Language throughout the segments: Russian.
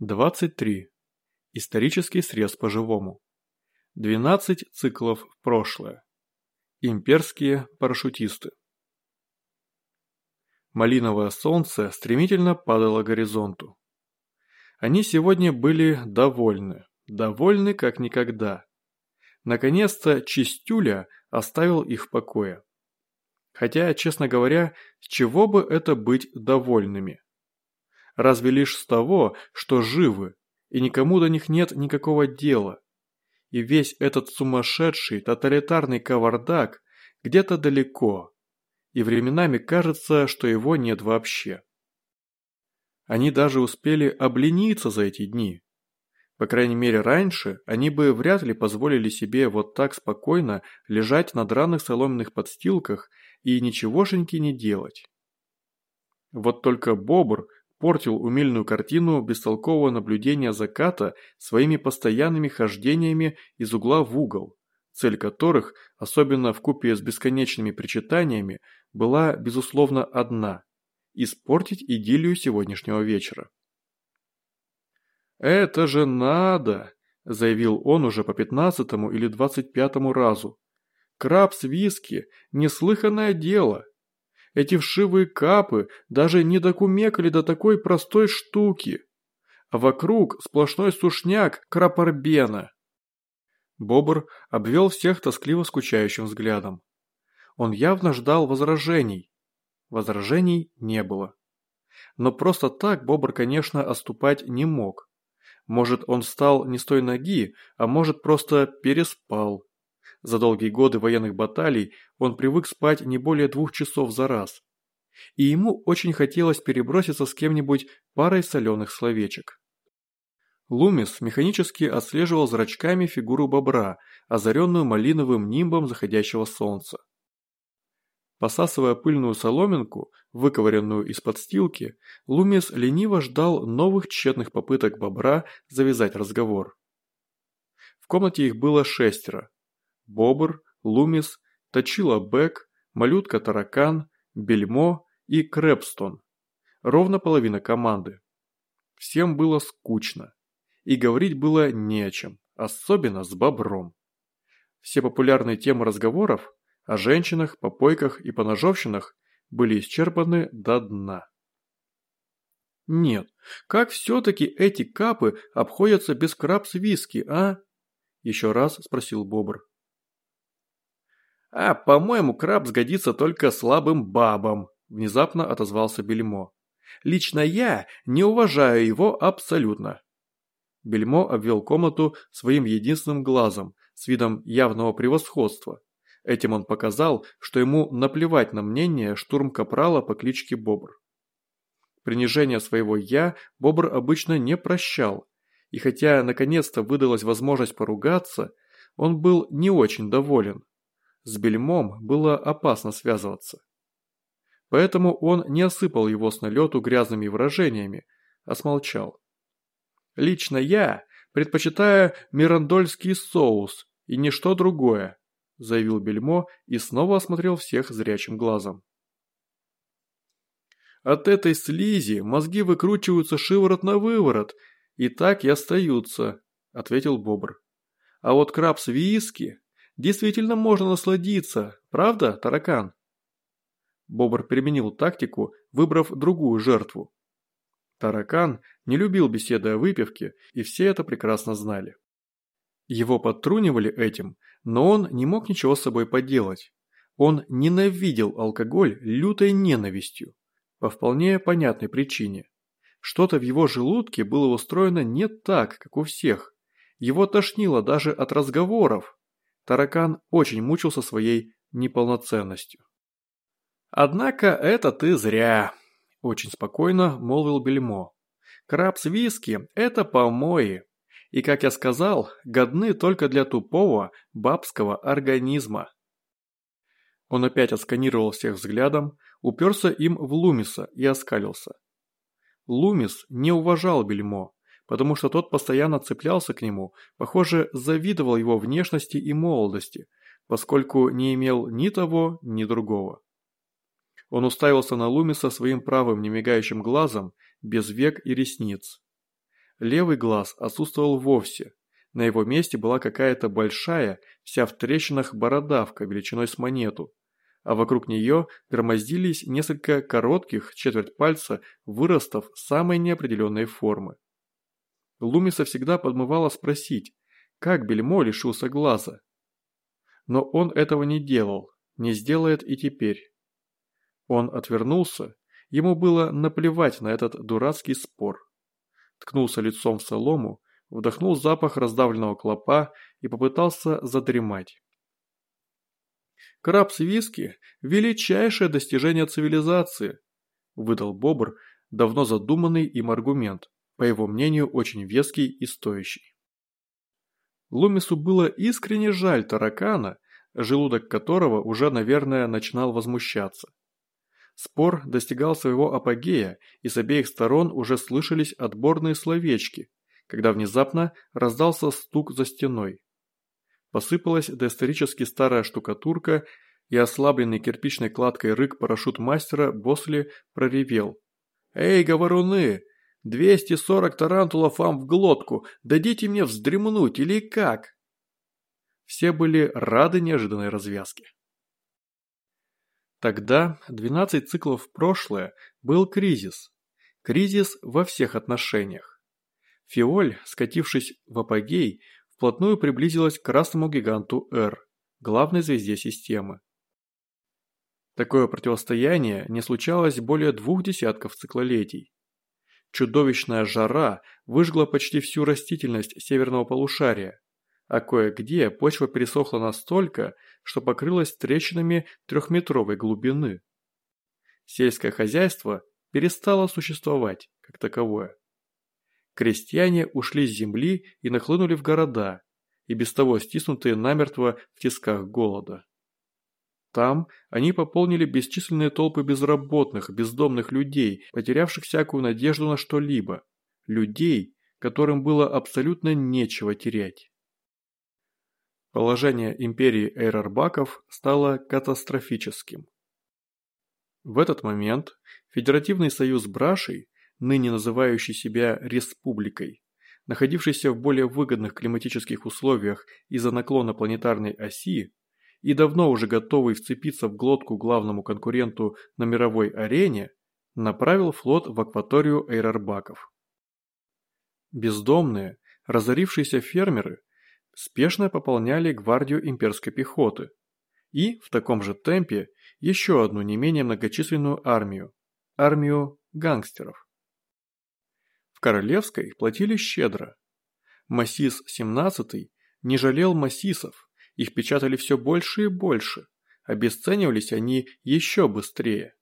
23. Исторический срез по-живому. 12 циклов в прошлое. Имперские парашютисты. Малиновое солнце стремительно падало к горизонту. Они сегодня были довольны, довольны как никогда. Наконец-то Чистюля оставил их в покое. Хотя, честно говоря, с чего бы это быть довольными? Разве лишь с того, что живы, и никому до них нет никакого дела. И весь этот сумасшедший, тоталитарный кавардак где-то далеко, и временами кажется, что его нет вообще. Они даже успели облениться за эти дни. По крайней мере раньше они бы вряд ли позволили себе вот так спокойно лежать на драных соломенных подстилках и ничегошеньки не делать. Вот только Бобр портил умильную картину бестолкового наблюдения заката своими постоянными хождениями из угла в угол, цель которых, особенно в купе с бесконечными причитаниями, была, безусловно, одна – испортить идиллию сегодняшнего вечера. «Это же надо!» – заявил он уже по пятнадцатому или двадцать пятому разу. «Краб с виски – неслыханное дело!» Эти вшивые капы даже не докумекали до такой простой штуки. А вокруг сплошной сушняк крапорбена. Бобр обвел всех тоскливо скучающим взглядом. Он явно ждал возражений. Возражений не было. Но просто так Бобр, конечно, оступать не мог. Может, он встал не с той ноги, а может, просто переспал. За долгие годы военных баталий он привык спать не более двух часов за раз. И ему очень хотелось переброситься с кем-нибудь парой соленых словечек. Лумис механически отслеживал зрачками фигуру бобра, озаренную малиновым нимбом заходящего солнца. Посасывая пыльную соломинку, выковыренную из подстилки, Лумис лениво ждал новых тщетных попыток бобра завязать разговор. В комнате их было шестеро, Бобр, Лумис, Точила Бек, Малютка-таракан, Бельмо и Крэпстон. Ровно половина команды. Всем было скучно. И говорить было не о чем, особенно с бобром. Все популярные темы разговоров о женщинах, попойках и поножовщинах были исчерпаны до дна. Нет, как все-таки эти капы обходятся без крабс-виски, а? Еще раз спросил Бобр. «А, по-моему, краб сгодится только слабым бабам», – внезапно отозвался Бельмо. «Лично я не уважаю его абсолютно». Бельмо обвел комнату своим единственным глазом, с видом явного превосходства. Этим он показал, что ему наплевать на мнение штурм-капрала по кличке Бобр. Принижение своего «я» Бобр обычно не прощал, и хотя наконец-то выдалась возможность поругаться, он был не очень доволен. С бельмом было опасно связываться. Поэтому он не осыпал его с налету грязными выражениями, а смолчал. «Лично я предпочитаю мирандольский соус и ничто другое», заявил Бельмо и снова осмотрел всех зрячим глазом. «От этой слизи мозги выкручиваются шиворот на выворот, и так и остаются», ответил Бобр. «А вот краб с виски Действительно можно насладиться, правда, таракан? Бобр применил тактику, выбрав другую жертву. Таракан не любил беседы о выпивке, и все это прекрасно знали. Его подтрунивали этим, но он не мог ничего с собой поделать. Он ненавидел алкоголь лютой ненавистью, по вполне понятной причине. Что-то в его желудке было устроено не так, как у всех. Его тошнило даже от разговоров, Таракан очень мучился своей неполноценностью. «Однако это ты зря», – очень спокойно молвил Бельмо. «Краб с виски – это помои, и, как я сказал, годны только для тупого бабского организма». Он опять отсканировал всех взглядом, уперся им в Лумиса и оскалился. Лумис не уважал Бельмо, потому что тот постоянно цеплялся к нему, похоже, завидовал его внешности и молодости, поскольку не имел ни того, ни другого. Он уставился на Лумиса своим правым немигающим глазом, без век и ресниц. Левый глаз отсутствовал вовсе. На его месте была какая-то большая, вся в трещинах бородавка величиной с монету, а вокруг нее громоздились несколько коротких, четверть пальца, выростов самой неопределенной формы. Лумиса всегда подмывала спросить, как Бельмо лишился глаза. Но он этого не делал, не сделает и теперь. Он отвернулся, ему было наплевать на этот дурацкий спор. Ткнулся лицом в солому, вдохнул запах раздавленного клопа и попытался задремать. Крабс виски – величайшее достижение цивилизации, выдал Бобр давно задуманный им аргумент, по его мнению очень веский и стоящий. Лумису было искренне жаль таракана, желудок которого уже, наверное, начинал возмущаться. Спор достигал своего апогея, и с обеих сторон уже слышались отборные словечки, когда внезапно раздался стук за стеной. Посыпалась доисторически старая штукатурка, и ослабленный кирпичной кладкой рык парашют мастера Босли проревел. «Эй, говоруны! 240 тарантулов вам в глотку! Дадите мне вздремнуть или как?» Все были рады неожиданной развязке. Тогда, 12 циклов в прошлое, был кризис. Кризис во всех отношениях. Фиоль, скатившись в апогей, вплотную приблизилась к красному гиганту R, главной звезде системы. Такое противостояние не случалось более двух десятков циклолетий. Чудовищная жара выжгла почти всю растительность северного полушария, а кое-где почва пересохла настолько, что покрылась трещинами трехметровой глубины. Сельское хозяйство перестало существовать как таковое. Крестьяне ушли с земли и нахлынули в города, и без того стиснутые намертво в тисках голода. Там они пополнили бесчисленные толпы безработных, бездомных людей, потерявших всякую надежду на что-либо. Людей, которым было абсолютно нечего терять. Положение империи Эйрарбаков стало катастрофическим. В этот момент Федеративный союз Брашей, ныне называющий себя республикой, находившийся в более выгодных климатических условиях из-за наклона планетарной оси и давно уже готовый вцепиться в глотку главному конкуренту на мировой арене, направил флот в акваторию Эйрарбаков. Бездомные, разорившиеся фермеры спешно пополняли гвардию имперской пехоты и, в таком же темпе, еще одну не менее многочисленную армию – армию гангстеров. В Королевской платили щедро. Массис 17 не жалел массисов, их печатали все больше и больше, обесценивались они еще быстрее.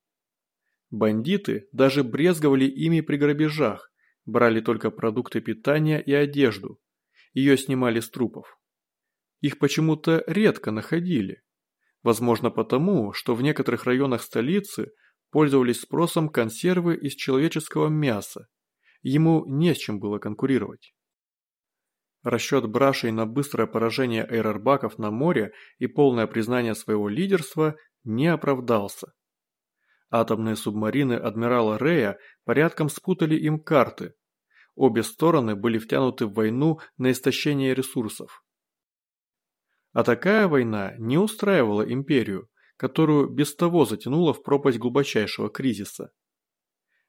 Бандиты даже брезговали ими при грабежах, брали только продукты питания и одежду, ее снимали с трупов. Их почему-то редко находили. Возможно потому, что в некоторых районах столицы пользовались спросом консервы из человеческого мяса. Ему не с чем было конкурировать. Расчет Брашей на быстрое поражение эйрарбаков на море и полное признание своего лидерства не оправдался. Атомные субмарины адмирала Рея порядком спутали им карты, Обе стороны были втянуты в войну на истощение ресурсов. А такая война не устраивала империю, которую без того затянула в пропасть глубочайшего кризиса.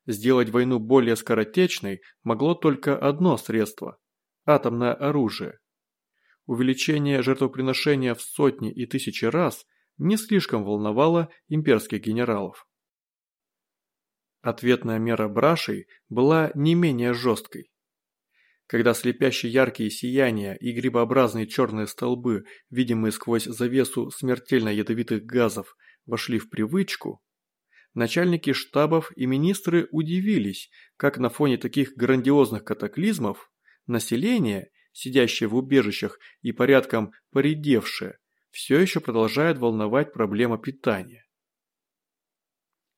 Сделать войну более скоротечной могло только одно средство – атомное оружие. Увеличение жертвоприношения в сотни и тысячи раз не слишком волновало имперских генералов. Ответная мера брашей была не менее жесткой. Когда слепящие яркие сияния и грибообразные черные столбы, видимые сквозь завесу смертельно ядовитых газов, вошли в привычку, начальники штабов и министры удивились, как на фоне таких грандиозных катаклизмов население, сидящее в убежищах и порядком поредевшее, все еще продолжает волновать проблема питания.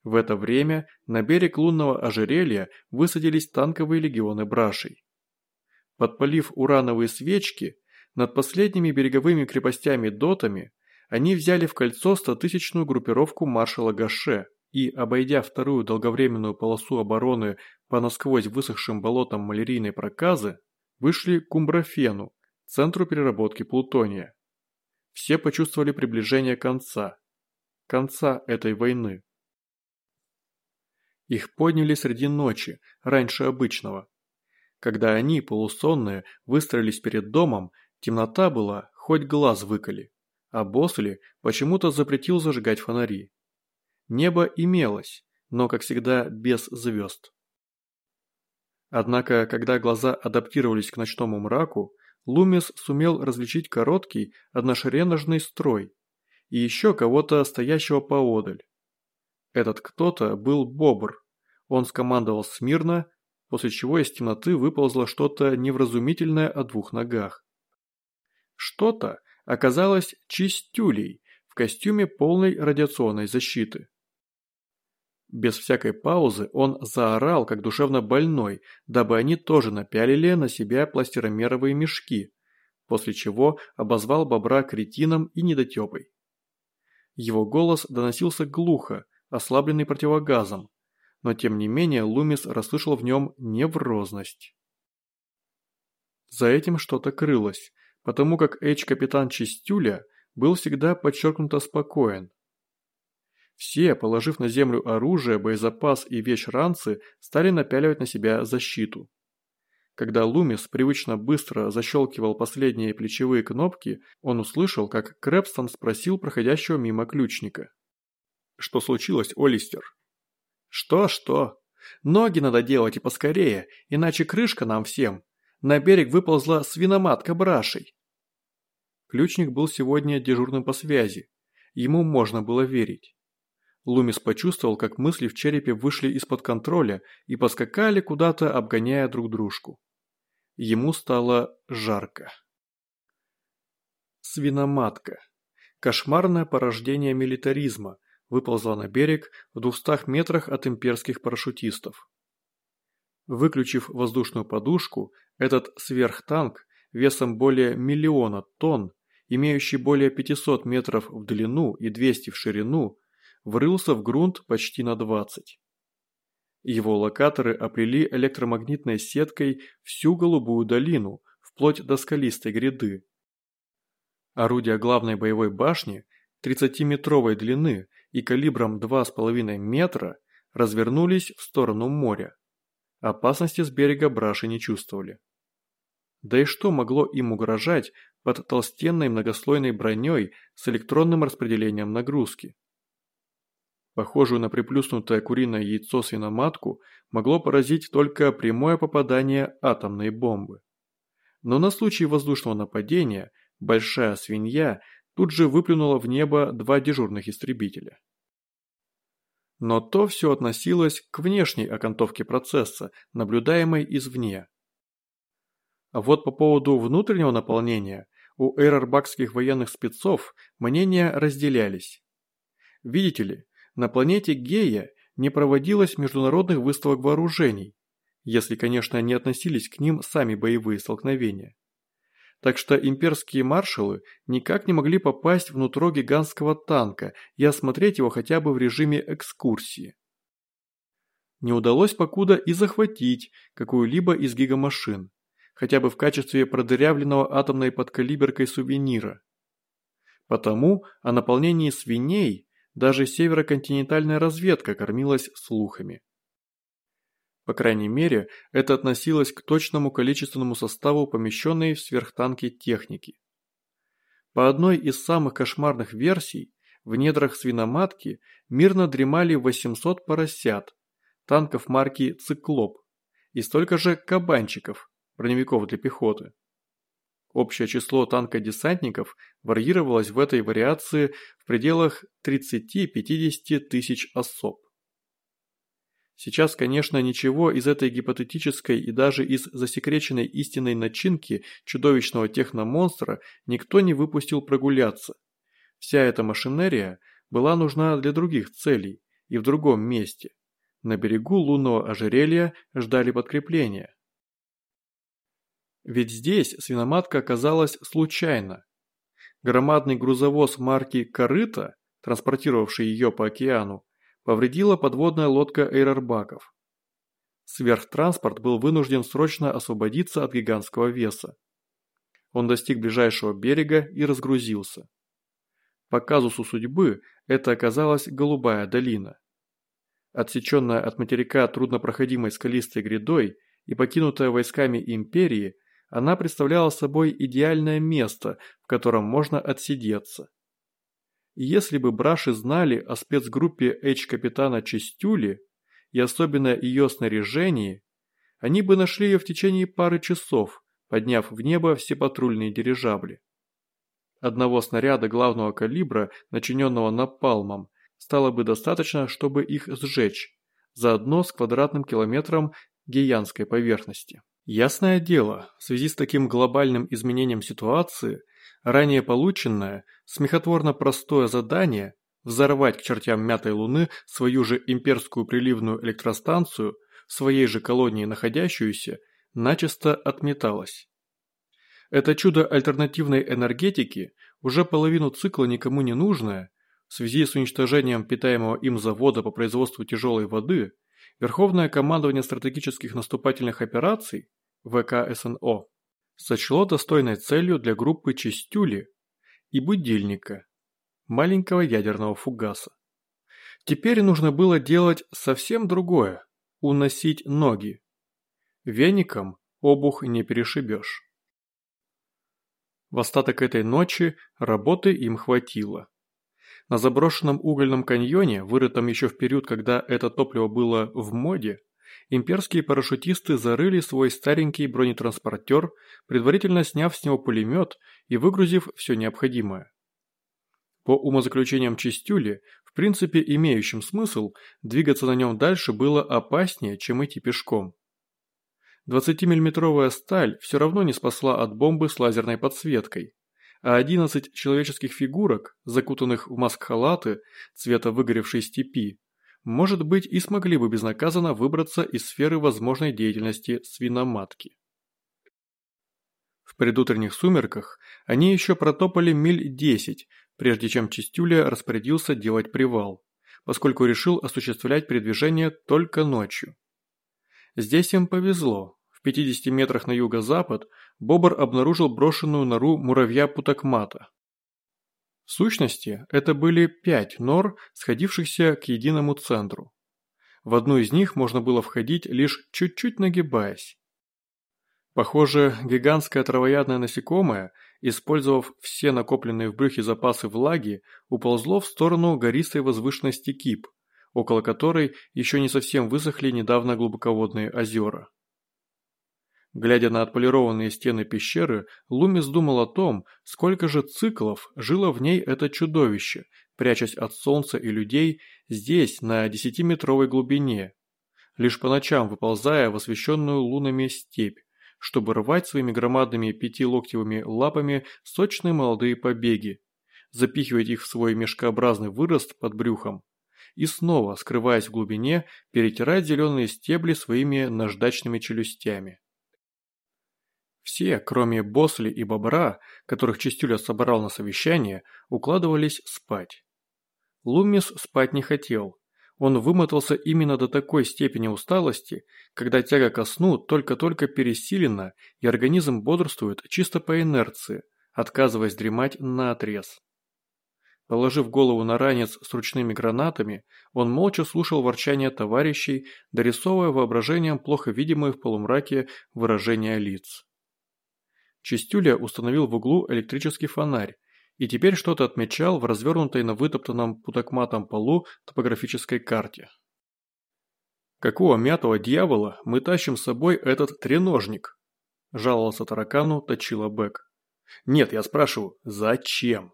В это время на берег лунного ожерелья высадились танковые легионы брашей. Подпалив урановые свечки, над последними береговыми крепостями-дотами они взяли в кольцо стотысячную группировку маршала Гаше, и, обойдя вторую долговременную полосу обороны по насквозь высохшим болотам малярийной проказы, вышли к Умброфену, центру переработки плутония. Все почувствовали приближение конца. Конца этой войны. Их подняли среди ночи, раньше обычного. Когда они, полусонные, выстроились перед домом, темнота была, хоть глаз выколи, а Босли почему-то запретил зажигать фонари. Небо имелось, но, как всегда, без звезд. Однако, когда глаза адаптировались к ночному мраку, Лумис сумел различить короткий, одношереножный строй и еще кого-то, стоящего поодаль. Этот кто-то был Бобр. Он скомандовал смирно, после чего из темноты выползло что-то невразумительное о двух ногах. Что-то оказалось чистюлей в костюме полной радиационной защиты. Без всякой паузы он заорал, как душевно больной, дабы они тоже напялили на себя пластиромеровые мешки, после чего обозвал бобра кретином и недотепой. Его голос доносился глухо, ослабленный противогазом, но тем не менее Лумис расслышал в нем неврозность. За этим что-то крылось, потому как Эйч-капитан Чистюля был всегда подчеркнуто спокоен. Все, положив на землю оружие, боезапас и вещь-ранцы, стали напяливать на себя защиту. Когда Лумис привычно быстро защелкивал последние плечевые кнопки, он услышал, как Крэпстон спросил проходящего мимо ключника. «Что случилось, Олистер?» «Что-что? Ноги надо делать и поскорее, иначе крышка нам всем. На берег выползла свиноматка брашей». Ключник был сегодня дежурным по связи. Ему можно было верить. Лумис почувствовал, как мысли в черепе вышли из-под контроля и поскакали куда-то, обгоняя друг дружку. Ему стало жарко. Свиноматка. Кошмарное порождение милитаризма выползла на берег в двухстах метрах от имперских парашютистов. Выключив воздушную подушку, этот сверхтанк весом более миллиона тонн, имеющий более 500 метров в длину и 200 в ширину, врылся в грунт почти на 20. Его локаторы оплели электромагнитной сеткой всю голубую долину, вплоть до скалистой гряды. Орудия главной боевой башни 30-метровой длины и калибром 2,5 метра развернулись в сторону моря. Опасности с берега браши не чувствовали. Да и что могло им угрожать под толстенной многослойной броней с электронным распределением нагрузки? Похожую на приплюснутое куриное яйцо свиноматку могло поразить только прямое попадание атомной бомбы. Но на случай воздушного нападения большая свинья тут же выплюнула в небо два дежурных истребителя. Но то все относилось к внешней окантовке процесса, наблюдаемой извне. А вот по поводу внутреннего наполнения у эйрорбакских военных спецов мнения разделялись. Видите ли, на планете Гея не проводилось международных выставок вооружений, если, конечно, не относились к ним сами боевые столкновения. Так что имперские маршалы никак не могли попасть внутрь гигантского танка и осмотреть его хотя бы в режиме экскурсии. Не удалось покуда и захватить какую-либо из гигамашин, хотя бы в качестве продырявленного атомной подкалиберкой сувенира. Потому о наполнении свиней даже североконтинентальная разведка кормилась слухами. По крайней мере, это относилось к точному количественному составу помещенной в сверхтанке техники. По одной из самых кошмарных версий, в недрах свиноматки мирно дремали 800 поросят, танков марки «Циклоп» и столько же кабанчиков, броневиков для пехоты. Общее число танкодесантников варьировалось в этой вариации в пределах 30-50 тысяч особ. Сейчас, конечно, ничего из этой гипотетической и даже из засекреченной истинной начинки чудовищного техномонстра никто не выпустил прогуляться. Вся эта машинерия была нужна для других целей и в другом месте. На берегу лунного ожерелья ждали подкрепления. Ведь здесь свиноматка оказалась случайно. Громадный грузовоз марки «Корыто», транспортировавший ее по океану, повредила подводная лодка эйрорбаков. Сверхтранспорт был вынужден срочно освободиться от гигантского веса. Он достиг ближайшего берега и разгрузился. По казусу судьбы это оказалась Голубая долина. Отсеченная от материка труднопроходимой скалистой грядой и покинутая войсками империи, она представляла собой идеальное место, в котором можно отсидеться. И если бы браши знали о спецгруппе H-капитана Чистюли и особенно ее снаряжении, они бы нашли ее в течение пары часов, подняв в небо все патрульные дирижабли. Одного снаряда главного калибра, начиненного напалмом, стало бы достаточно, чтобы их сжечь, заодно с квадратным километром гиянской поверхности. Ясное дело, в связи с таким глобальным изменением ситуации, ранее полученное, смехотворно простое задание взорвать к чертям мятой Луны свою же имперскую приливную электростанцию, в своей же колонии находящуюся, начисто отметалось. Это чудо альтернативной энергетики, уже половину цикла никому не нужное, в связи с уничтожением питаемого им завода по производству тяжелой воды, Верховное командование стратегических наступательных операций ВКСНО сочло достойной целью для группы Чистюли и будильника, маленького ядерного фугаса. Теперь нужно было делать совсем другое – уносить ноги. Веником обух не перешибешь. В остаток этой ночи работы им хватило. На заброшенном угольном каньоне, вырытом еще в период, когда это топливо было в моде, имперские парашютисты зарыли свой старенький бронетранспортер, предварительно сняв с него пулемет и выгрузив все необходимое. По умозаключениям Чистюли, в принципе имеющим смысл, двигаться на нем дальше было опаснее, чем идти пешком. 20-миллиметровая сталь все равно не спасла от бомбы с лазерной подсветкой, а 11 человеческих фигурок, закутанных в маск-халаты цвета выгоревшей степи, может быть и смогли бы безнаказанно выбраться из сферы возможной деятельности свиноматки. В предутренних сумерках они еще протопали миль 10, прежде чем Чистюля распорядился делать привал, поскольку решил осуществлять передвижение только ночью. Здесь им повезло, в 50 метрах на юго-запад Бобр обнаружил брошенную нору муравья Путакмата. В сущности, это были пять нор, сходившихся к единому центру. В одну из них можно было входить лишь чуть-чуть нагибаясь. Похоже, гигантское травоядное насекомое, использовав все накопленные в брюхе запасы влаги, уползло в сторону гористой возвышенности Кип, около которой еще не совсем высохли недавно глубоководные озера. Глядя на отполированные стены пещеры, Лумис думал о том, сколько же циклов жило в ней это чудовище, прячась от солнца и людей здесь, на десятиметровой глубине, лишь по ночам выползая в освещенную лунами степь, чтобы рвать своими громадными пятилоктевыми лапами сочные молодые побеги, запихивать их в свой мешкообразный вырост под брюхом и снова, скрываясь в глубине, перетирать зеленые стебли своими наждачными челюстями. Все, кроме Босли и Бобра, которых Чистюля собрал на совещание, укладывались спать. Лумис спать не хотел. Он вымотался именно до такой степени усталости, когда тяга ко сну только-только пересилена и организм бодрствует чисто по инерции, отказываясь дремать на отрез. Положив голову на ранец с ручными гранатами, он молча слушал ворчание товарищей, дорисовывая воображением плохо видимые в полумраке выражения лиц. Чистюля установил в углу электрический фонарь и теперь что-то отмечал в развернутой на вытоптанном путакматом полу топографической карте. «Какого мятого дьявола мы тащим с собой этот треножник?» – жаловался таракану Точила Бэк. «Нет, я спрашиваю, зачем?»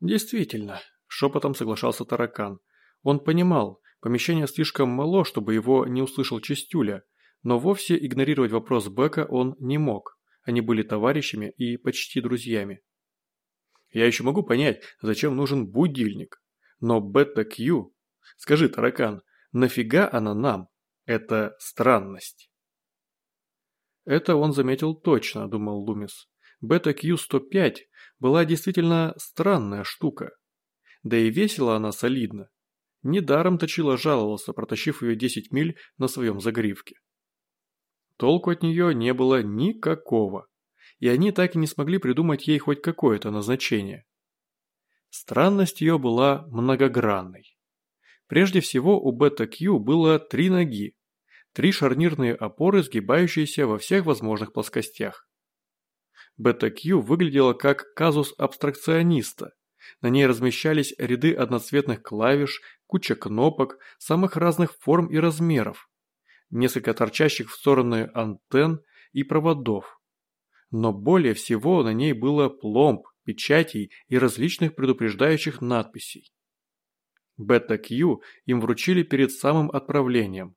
«Действительно», – шепотом соглашался таракан. Он понимал, помещение слишком мало, чтобы его не услышал Чистюля, но вовсе игнорировать вопрос Бека он не мог. Они были товарищами и почти друзьями. Я еще могу понять, зачем нужен будильник. Но бета-Q... Скажи, таракан, нафига она нам? Это странность. Это он заметил точно, думал Лумис. Бета-Q105 была действительно странная штука. Да и весила она солидно. Недаром точила жаловался, протащив ее 10 миль на своем загривке. Толку от нее не было никакого, и они так и не смогли придумать ей хоть какое-то назначение. Странность ее была многогранной. Прежде всего у бета-Q было три ноги, три шарнирные опоры, сгибающиеся во всех возможных плоскостях. Бета-Q выглядела как казус абстракциониста. На ней размещались ряды одноцветных клавиш, куча кнопок самых разных форм и размеров, несколько торчащих в стороны антенн и проводов. Но более всего на ней было пломб, печатей и различных предупреждающих надписей. Бета-Q им вручили перед самым отправлением.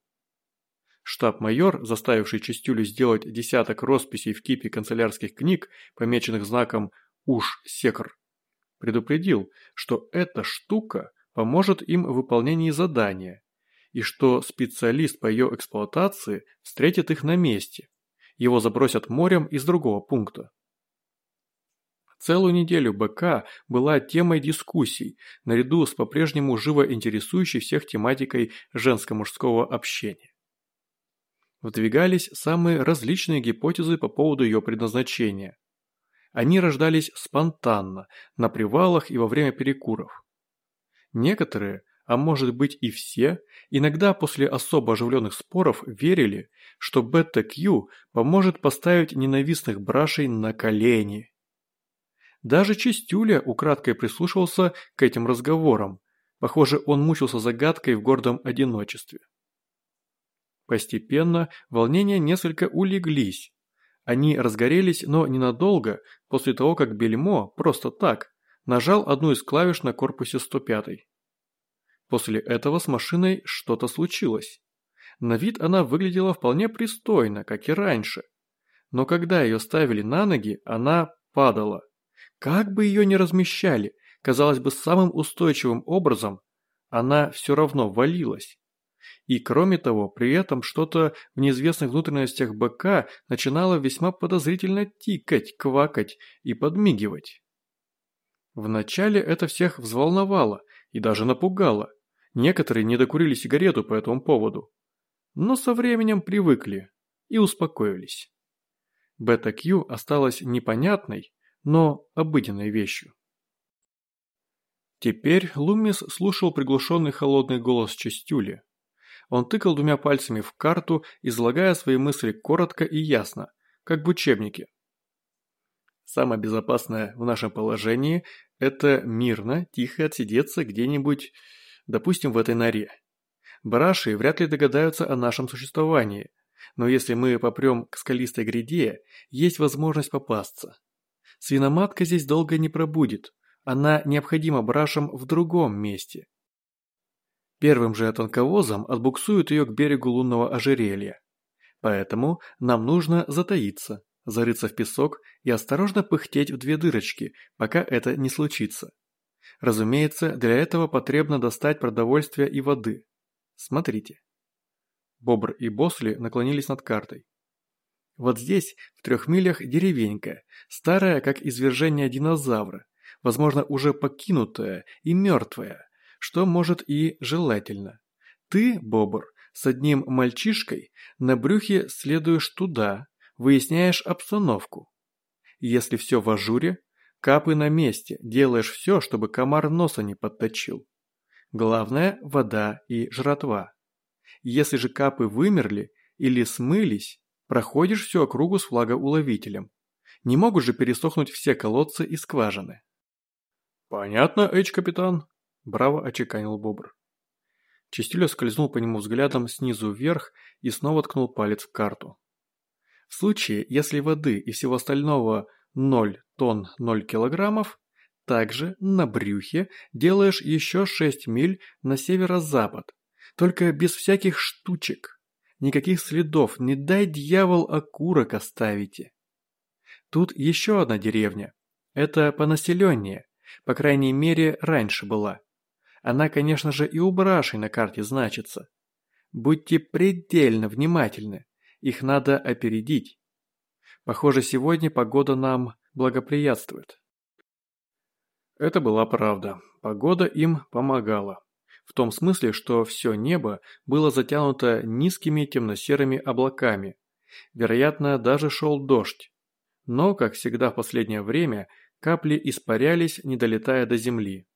Штаб-майор, заставивший Чистюлю сделать десяток росписей в кипе канцелярских книг, помеченных знаком «Уж секр», предупредил, что эта штука поможет им в выполнении задания, и что специалист по ее эксплуатации встретит их на месте. Его забросят морем из другого пункта. Целую неделю БК была темой дискуссий, наряду с по-прежнему живо интересующей всех тематикой женско-мужского общения. Вдвигались самые различные гипотезы по поводу ее предназначения. Они рождались спонтанно, на привалах и во время перекуров. Некоторые, а может быть и все, иногда после особо оживленных споров верили, что бета-Q поможет поставить ненавистных брашей на колени. Даже Чистюля украдкой прислушивался к этим разговорам. Похоже, он мучился загадкой в гордом одиночестве. Постепенно волнения несколько улеглись. Они разгорелись, но ненадолго, после того, как Бельмо, просто так, нажал одну из клавиш на корпусе 105. После этого с машиной что-то случилось. На вид она выглядела вполне пристойно, как и раньше. Но когда ее ставили на ноги, она падала. Как бы ее ни размещали, казалось бы, самым устойчивым образом, она все равно валилась. И кроме того, при этом что-то в неизвестных внутренностях БК начинало весьма подозрительно тикать, квакать и подмигивать. Вначале это всех взволновало и даже напугало. Некоторые не докурили сигарету по этому поводу. Но со временем привыкли и успокоились. Бета-Q осталась непонятной, но обыденной вещью. Теперь Лумис слушал приглушенный холодный голос Чистюли. Он тыкал двумя пальцами в карту, излагая свои мысли коротко и ясно, как в учебнике. Самое безопасное в нашем положении – это мирно, тихо отсидеться где-нибудь, допустим, в этой норе. Бараши вряд ли догадаются о нашем существовании, но если мы попрем к скалистой гряде, есть возможность попасться. Свиноматка здесь долго не пробудет, она необходима брашам в другом месте. Первым же тонковозом отбуксуют ее к берегу лунного ожерелья. Поэтому нам нужно затаиться, зарыться в песок и осторожно пыхтеть в две дырочки, пока это не случится. Разумеется, для этого потребно достать продовольствия и воды. Смотрите. Бобр и Босли наклонились над картой. Вот здесь, в трех милях, деревенька, старая, как извержение динозавра, возможно, уже покинутая и мертвая, что может и желательно. Ты, Бобр, с одним мальчишкой на брюхе следуешь туда, выясняешь обстановку. Если все в ажуре, капы на месте, делаешь все, чтобы комар носа не подточил. Главное – вода и жратва. Если же капы вымерли или смылись, проходишь всю округу с флагоуловителем. Не могут же пересохнуть все колодцы и скважины. «Понятно, Эйч-капитан», – браво очеканил Бобр. Чистюля скользнул по нему взглядом снизу вверх и снова ткнул палец в карту. В случае, если воды и всего остального 0 тонн 0 килограммов, также на брюхе делаешь еще 6 миль на северо-запад, только без всяких штучек. Никаких следов, не дай дьявол окурок оставите. Тут еще одна деревня. Это понаселеннее, по крайней мере, раньше была. Она, конечно же, и у Брашей на карте значится. Будьте предельно внимательны, их надо опередить. Похоже, сегодня погода нам благоприятствует. Это была правда. Погода им помогала. В том смысле, что все небо было затянуто низкими темно-серыми облаками. Вероятно, даже шел дождь. Но, как всегда в последнее время, капли испарялись, не долетая до земли.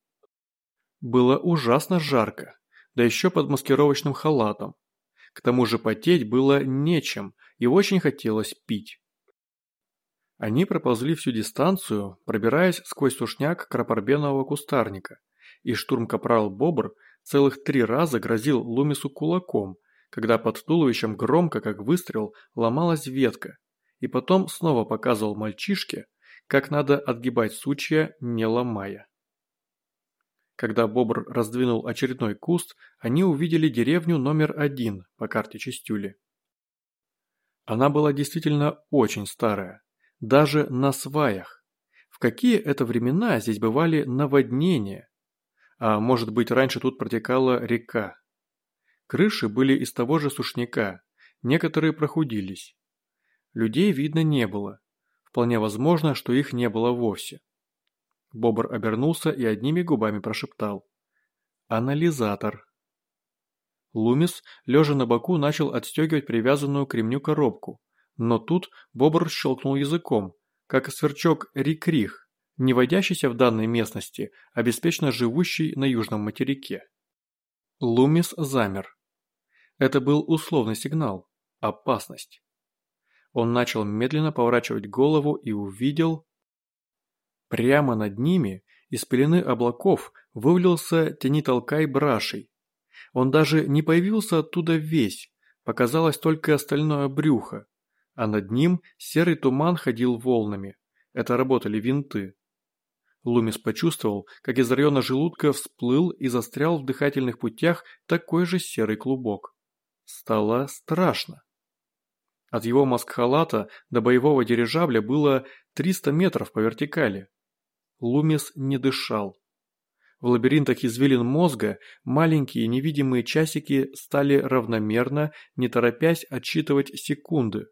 Было ужасно жарко, да еще под маскировочным халатом. К тому же потеть было нечем, и очень хотелось пить. Они проползли всю дистанцию, пробираясь сквозь сушняк крапорбенового кустарника, и штурм-капрал Бобр целых три раза грозил Лумису кулаком, когда под туловищем громко, как выстрел, ломалась ветка, и потом снова показывал мальчишке, как надо отгибать сучья, не ломая. Когда Бобр раздвинул очередной куст, они увидели деревню номер один по карте Чистюли. Она была действительно очень старая даже на сваях. В какие это времена здесь бывали наводнения? А может быть раньше тут протекала река? Крыши были из того же сушняка, некоторые прохудились. Людей видно не было. Вполне возможно, что их не было вовсе. Бобр обернулся и одними губами прошептал. «Анализатор». Лумис, лежа на боку, начал отстегивать привязанную к ремню коробку. Но тут бобр щелкнул языком, как сверчок рикрих, не водящийся в данной местности, а беспечно живущий на южном материке. Лумис замер. Это был условный сигнал. Опасность. Он начал медленно поворачивать голову и увидел... Прямо над ними из пелены облаков вывалился тени-толкай брашей. Он даже не появился оттуда весь, показалось только остальное брюхо, а над ним серый туман ходил волнами. Это работали винты. Лумис почувствовал, как из района желудка всплыл и застрял в дыхательных путях такой же серый клубок. Стало страшно. От его маск-халата до боевого дирижабля было 300 метров по вертикали. Лумис не дышал. В лабиринтах извилин мозга маленькие невидимые часики стали равномерно, не торопясь отсчитывать секунды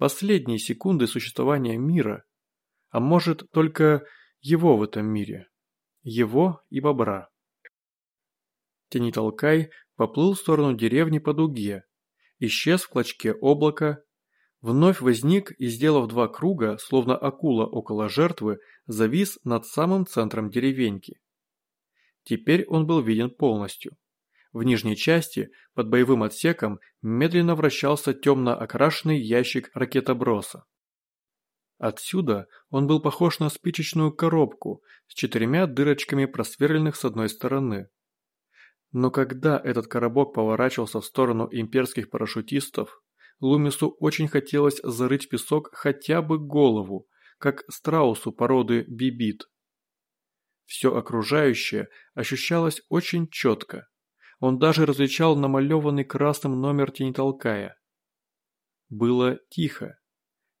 последние секунды существования мира, а может только его в этом мире, его и бобра. Тенитолкай поплыл в сторону деревни по дуге, исчез в клочке облака, вновь возник и, сделав два круга, словно акула около жертвы, завис над самым центром деревеньки. Теперь он был виден полностью. В нижней части, под боевым отсеком, медленно вращался темно окрашенный ящик ракетоброса. Отсюда он был похож на спичечную коробку с четырьмя дырочками просверленных с одной стороны. Но когда этот коробок поворачивался в сторону имперских парашютистов, Лумису очень хотелось зарыть песок хотя бы голову, как страусу породы бибит. Все окружающее ощущалось очень четко, он даже различал намалеванный красным номер Тенитолкая. Было тихо.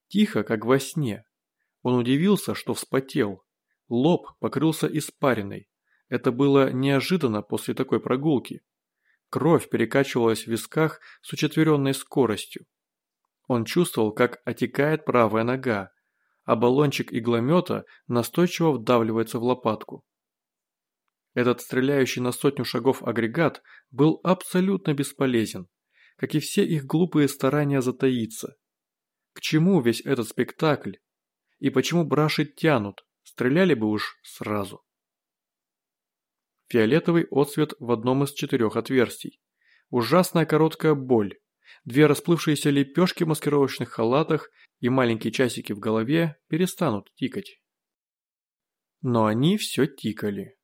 Тихо, как во сне. Он удивился, что вспотел. Лоб покрылся испариной. Это было неожиданно после такой прогулки. Кровь перекачивалась в висках с учетверенной скоростью. Он чувствовал, как отекает правая нога, а баллончик игломета настойчиво вдавливается в лопатку. Этот стреляющий на сотню шагов агрегат был абсолютно бесполезен, как и все их глупые старания затаиться. К чему весь этот спектакль? И почему браши тянут? Стреляли бы уж сразу. Фиолетовый отсвет в одном из четырех отверстий. Ужасная короткая боль. Две расплывшиеся лепешки в маскировочных халатах и маленькие часики в голове перестанут тикать. Но они все тикали.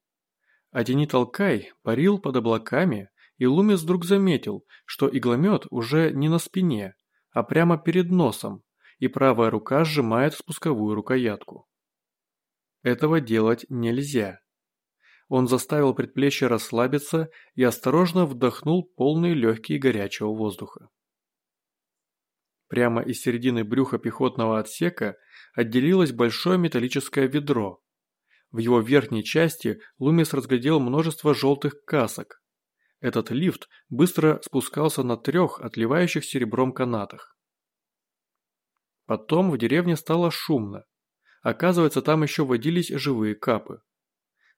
А Толкай парил под облаками, и Лумис вдруг заметил, что игломет уже не на спине, а прямо перед носом, и правая рука сжимает спусковую рукоятку. Этого делать нельзя. Он заставил предплечье расслабиться и осторожно вдохнул полные легкие горячего воздуха. Прямо из середины брюха пехотного отсека отделилось большое металлическое ведро, в его верхней части Лумис разглядел множество желтых касок. Этот лифт быстро спускался на трех отливающих серебром канатах. Потом в деревне стало шумно. Оказывается, там еще водились живые капы.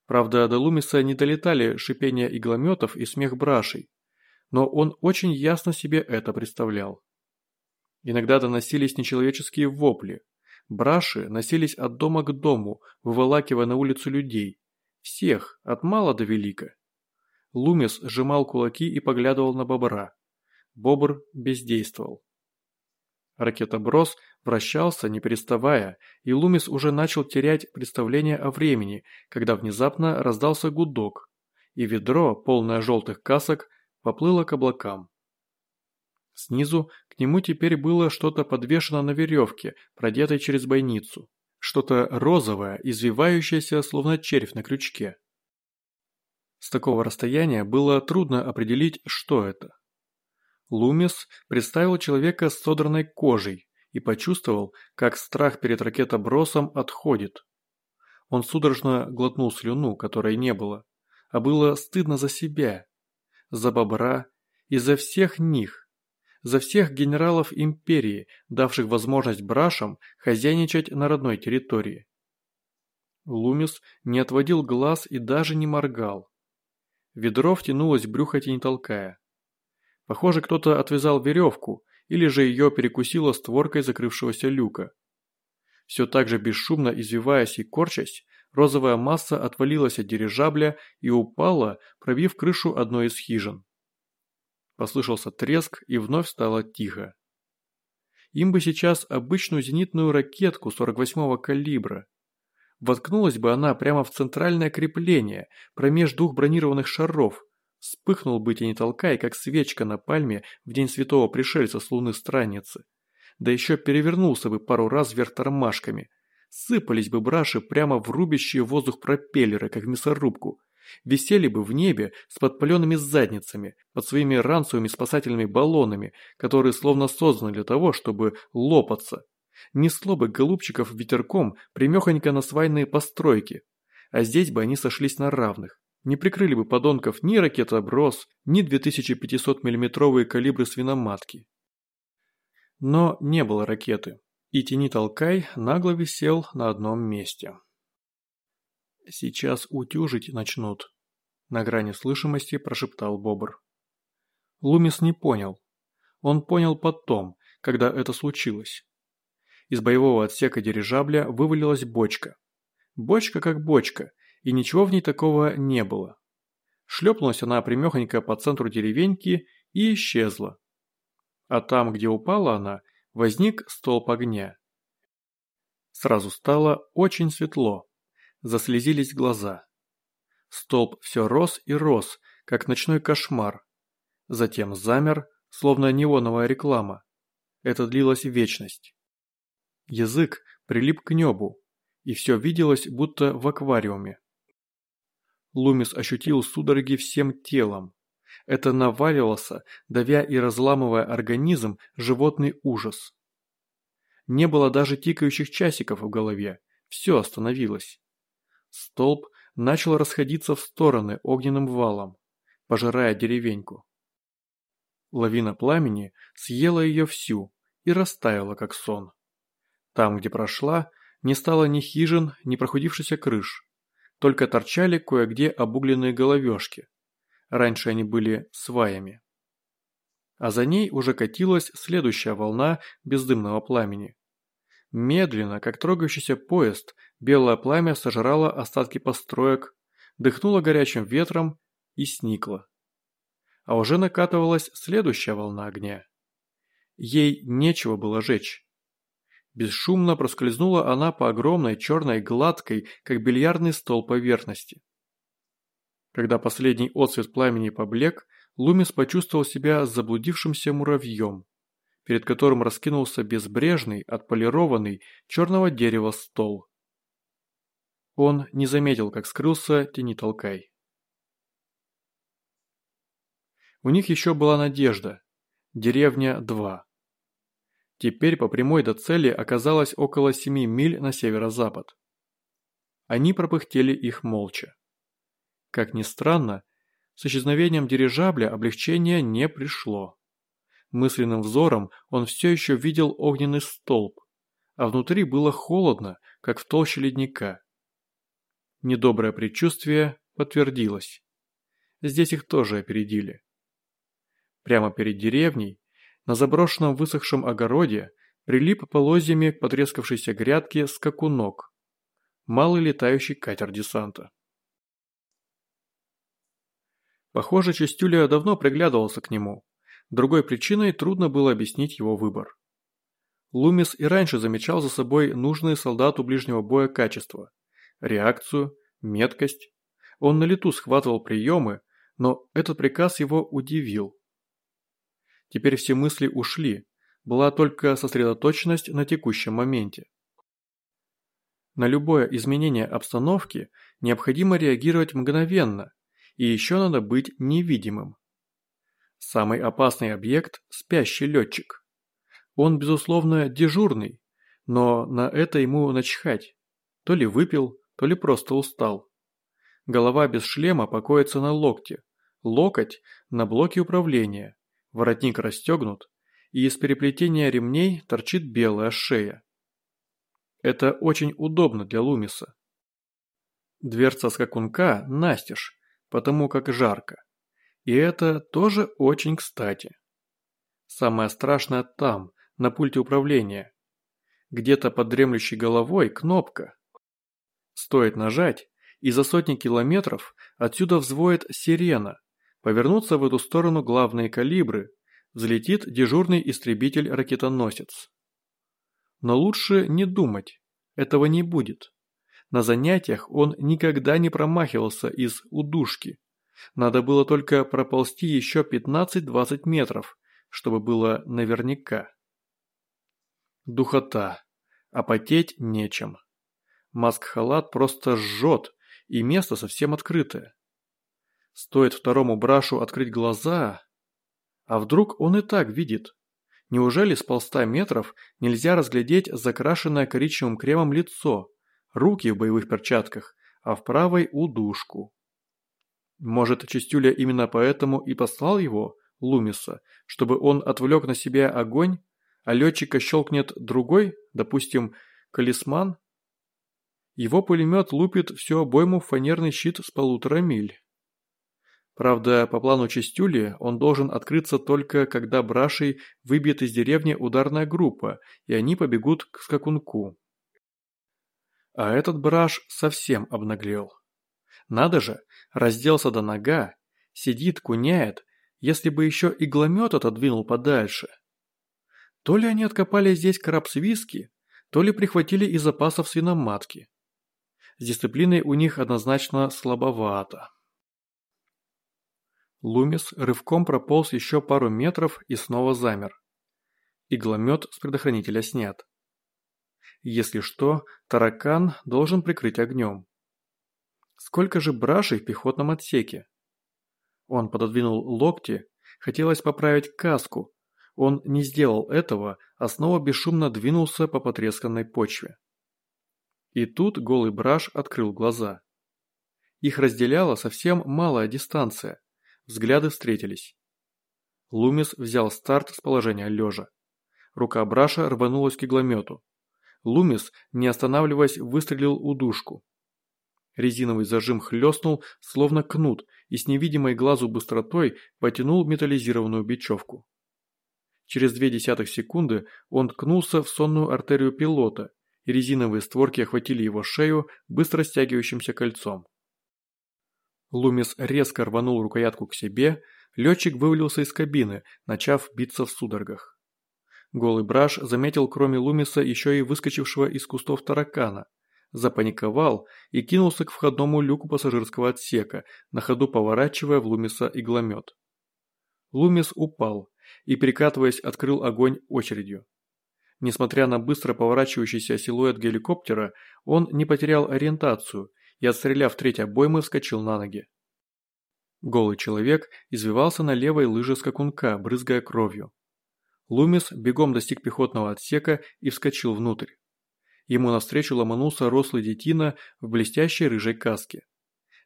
Правда, до Лумиса не долетали шипения иглометов и смех брашей, но он очень ясно себе это представлял. Иногда доносились нечеловеческие вопли. Браши носились от дома к дому, выволакивая на улицу людей. Всех, от мала до велика. Лумис сжимал кулаки и поглядывал на бобра. Бобр бездействовал. Ракетоброс вращался, не переставая, и Лумис уже начал терять представление о времени, когда внезапно раздался гудок, и ведро, полное желтых касок, поплыло к облакам. Снизу к нему теперь было что-то подвешено на веревке, продетой через бойницу. Что-то розовое, извивающееся, словно червь на крючке. С такого расстояния было трудно определить, что это. Лумис представил человека с содранной кожей и почувствовал, как страх перед ракетобросом отходит. Он судорожно глотнул слюну, которой не было, а было стыдно за себя, за бобра и за всех них, за всех генералов империи, давших возможность брашам хозяйничать на родной территории. Лумис не отводил глаз и даже не моргал. Ведро втянулось в брюхо не толкая. Похоже, кто-то отвязал веревку, или же ее перекусило створкой закрывшегося люка. Все так же бесшумно извиваясь и корчась, розовая масса отвалилась от дирижабля и упала, пробив крышу одной из хижин. Послышался треск, и вновь стало тихо. Им бы сейчас обычную зенитную ракетку 48-го калибра. Воткнулась бы она прямо в центральное крепление, промеж двух бронированных шаров. Вспыхнул бы не толкай, как свечка на пальме в день святого пришельца с луны странницы. Да еще перевернулся бы пару раз вверх тормашками. Сыпались бы браши прямо в рубящие воздух пропеллеры, как в мясорубку висели бы в небе с подпаленными задницами, под своими ранцевыми спасательными баллонами, которые словно созданы для того, чтобы лопаться. Несло бы голубчиков ветерком примехонько на свайные постройки. А здесь бы они сошлись на равных. Не прикрыли бы подонков ни ракетоброс, ни 2500 миллиметровые калибры свиноматки. Но не было ракеты, и тени толкай нагло висел на одном месте. «Сейчас утюжить начнут», – на грани слышимости прошептал Бобр. Лумис не понял. Он понял потом, когда это случилось. Из боевого отсека дирижабля вывалилась бочка. Бочка как бочка, и ничего в ней такого не было. Шлепнулась она примехонько по центру деревеньки и исчезла. А там, где упала она, возник столб огня. Сразу стало очень светло заслезились глаза. Столб все рос и рос, как ночной кошмар. Затем замер, словно неоновая реклама. Это длилось вечность. Язык прилип к небу, и все виделось, будто в аквариуме. Лумис ощутил судороги всем телом. Это наваливался, давя и разламывая организм, животный ужас. Не было даже тикающих часиков в голове, все остановилось. Столб начал расходиться в стороны огненным валом, пожирая деревеньку. Лавина пламени съела ее всю и растаяла, как сон. Там, где прошла, не стало ни хижин, ни прохудившихся крыш. Только торчали кое-где обугленные головешки. Раньше они были сваями. А за ней уже катилась следующая волна бездымного пламени. Медленно, как трогающийся поезд, белое пламя сожрало остатки построек, дыхнуло горячим ветром и сникло. А уже накатывалась следующая волна огня. Ей нечего было жечь. Бесшумно проскользнула она по огромной черной гладкой, как бильярдный стол поверхности. Когда последний отсвет пламени поблек, Лумис почувствовал себя заблудившимся муравьем перед которым раскинулся безбрежный, отполированный, черного дерева стол. Он не заметил, как скрылся тени толкай. У них еще была надежда. Деревня 2. Теперь по прямой до цели оказалось около 7 миль на северо-запад. Они пропыхтели их молча. Как ни странно, с исчезновением дирижабля облегчения не пришло. Мысленным взором он все еще видел огненный столб, а внутри было холодно, как в толще ледника. Недоброе предчувствие подтвердилось. Здесь их тоже опередили. Прямо перед деревней, на заброшенном высохшем огороде, прилип полозьями к потрескавшейся грядке скакунок. Малый летающий катер десанта. Похоже, Чистюля давно приглядывался к нему. Другой причиной трудно было объяснить его выбор. Лумис и раньше замечал за собой нужные солдату ближнего боя качества. Реакцию, меткость. Он на лету схватывал приемы, но этот приказ его удивил. Теперь все мысли ушли, была только сосредоточенность на текущем моменте. На любое изменение обстановки необходимо реагировать мгновенно, и еще надо быть невидимым. Самый опасный объект – спящий летчик. Он, безусловно, дежурный, но на это ему начхать. То ли выпил, то ли просто устал. Голова без шлема покоится на локте, локоть – на блоке управления, воротник расстегнут, и из переплетения ремней торчит белая шея. Это очень удобно для Лумиса. Дверца скакунка настежь, потому как жарко. И это тоже очень кстати. Самое страшное там, на пульте управления. Где-то под дремлющей головой кнопка. Стоит нажать, и за сотни километров отсюда взвоет сирена. Повернуться в эту сторону главные калибры. Взлетит дежурный истребитель-ракетоносец. Но лучше не думать. Этого не будет. На занятиях он никогда не промахивался из удушки. Надо было только проползти еще 15-20 метров, чтобы было наверняка. Духота. А потеть нечем. Маск-халат просто жжет, и место совсем открытое. Стоит второму брашу открыть глаза... А вдруг он и так видит? Неужели с полста метров нельзя разглядеть закрашенное коричневым кремом лицо, руки в боевых перчатках, а в правой удушку? Может, Чистюля именно поэтому и послал его, Лумиса, чтобы он отвлек на себя огонь, а летчика щелкнет другой, допустим, колесман? Его пулемет лупит всю обойму в фанерный щит с полутора миль. Правда, по плану Чистюли он должен открыться только когда Брашей выбьет из деревни ударная группа, и они побегут к скакунку. А этот Браш совсем обнаглел. Надо же, разделся до нога, сидит, куняет, если бы еще игломет отодвинул подальше. То ли они откопали здесь краб с виски, то ли прихватили из запасов свиноматки. С дисциплиной у них однозначно слабовато. Лумис рывком прополз еще пару метров и снова замер. Игломет с предохранителя снят. Если что, таракан должен прикрыть огнем. Сколько же брашей в пехотном отсеке? Он пододвинул локти, хотелось поправить каску. Он не сделал этого, а снова бесшумно двинулся по потресканной почве. И тут голый браш открыл глаза. Их разделяла совсем малая дистанция. Взгляды встретились. Лумис взял старт с положения лежа. Рука браша рванулась к игломету. Лумис, не останавливаясь, выстрелил удушку. Резиновый зажим хлестнул, словно кнут, и с невидимой глазу быстротой потянул металлизированную бечевку. Через две десятых секунды он ткнулся в сонную артерию пилота, и резиновые створки охватили его шею быстро стягивающимся кольцом. Лумис резко рванул рукоятку к себе, летчик вывалился из кабины, начав биться в судорогах. Голый браш заметил кроме Лумиса еще и выскочившего из кустов таракана, запаниковал и кинулся к входному люку пассажирского отсека, на ходу поворачивая в Лумиса игломет. Лумис упал и, перекатываясь, открыл огонь очередью. Несмотря на быстро поворачивающийся силуэт геликоптера, он не потерял ориентацию и, отстреляв треть обоймы, вскочил на ноги. Голый человек извивался на левой лыже скакунка, брызгая кровью. Лумис бегом достиг пехотного отсека и вскочил внутрь. Ему навстречу ломанулся рослый детина в блестящей рыжей каске.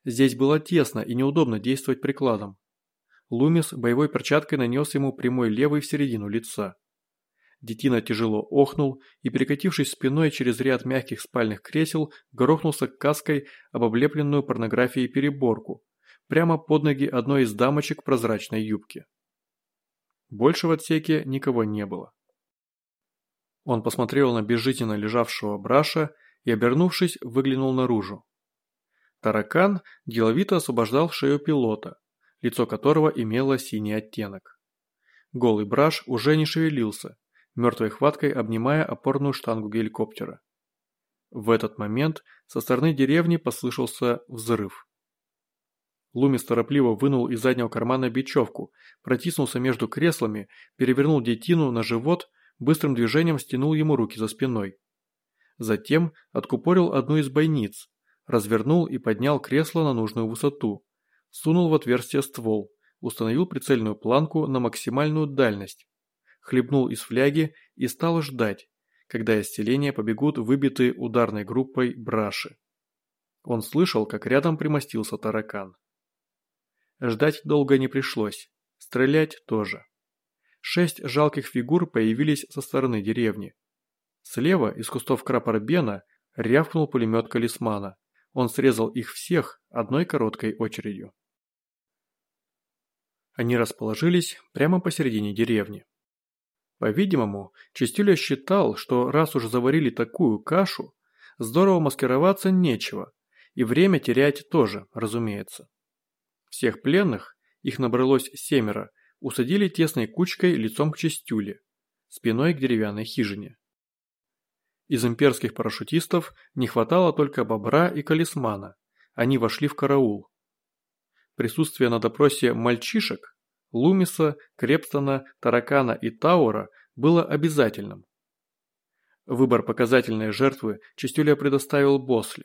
Здесь было тесно и неудобно действовать прикладом. Лумис боевой перчаткой нанес ему прямой левый в середину лица. Детина тяжело охнул и, перекатившись спиной через ряд мягких спальных кресел, грохнулся каской об облепленную порнографией переборку, прямо под ноги одной из дамочек прозрачной юбки. Больше в отсеке никого не было. Он посмотрел на безжизненно лежавшего браша и, обернувшись, выглянул наружу. Таракан деловито освобождал шею пилота, лицо которого имело синий оттенок. Голый браш уже не шевелился, мертвой хваткой обнимая опорную штангу геликоптера. В этот момент со стороны деревни послышался взрыв. Лумис торопливо вынул из заднего кармана бечевку, протиснулся между креслами, перевернул детину на живот, быстрым движением стянул ему руки за спиной. Затем откупорил одну из бойниц, развернул и поднял кресло на нужную высоту, сунул в отверстие ствол, установил прицельную планку на максимальную дальность, хлебнул из фляги и стал ждать, когда из селения побегут выбитые ударной группой браши. Он слышал, как рядом примостился таракан. Ждать долго не пришлось, стрелять тоже. Шесть жалких фигур появились со стороны деревни. Слева, из кустов крапорбена, рявкнул пулемет Калисмана. Он срезал их всех одной короткой очередью. Они расположились прямо посередине деревни. По-видимому, Чистюля считал, что раз уж заварили такую кашу, здорово маскироваться нечего, и время терять тоже, разумеется. Всех пленных, их набралось семеро, усадили тесной кучкой лицом к Чистюле, спиной к деревянной хижине. Из имперских парашютистов не хватало только бобра и колесмана, они вошли в караул. Присутствие на допросе мальчишек Лумиса, Крепстона, Таракана и Таура было обязательным. Выбор показательной жертвы Чистюля предоставил Босли.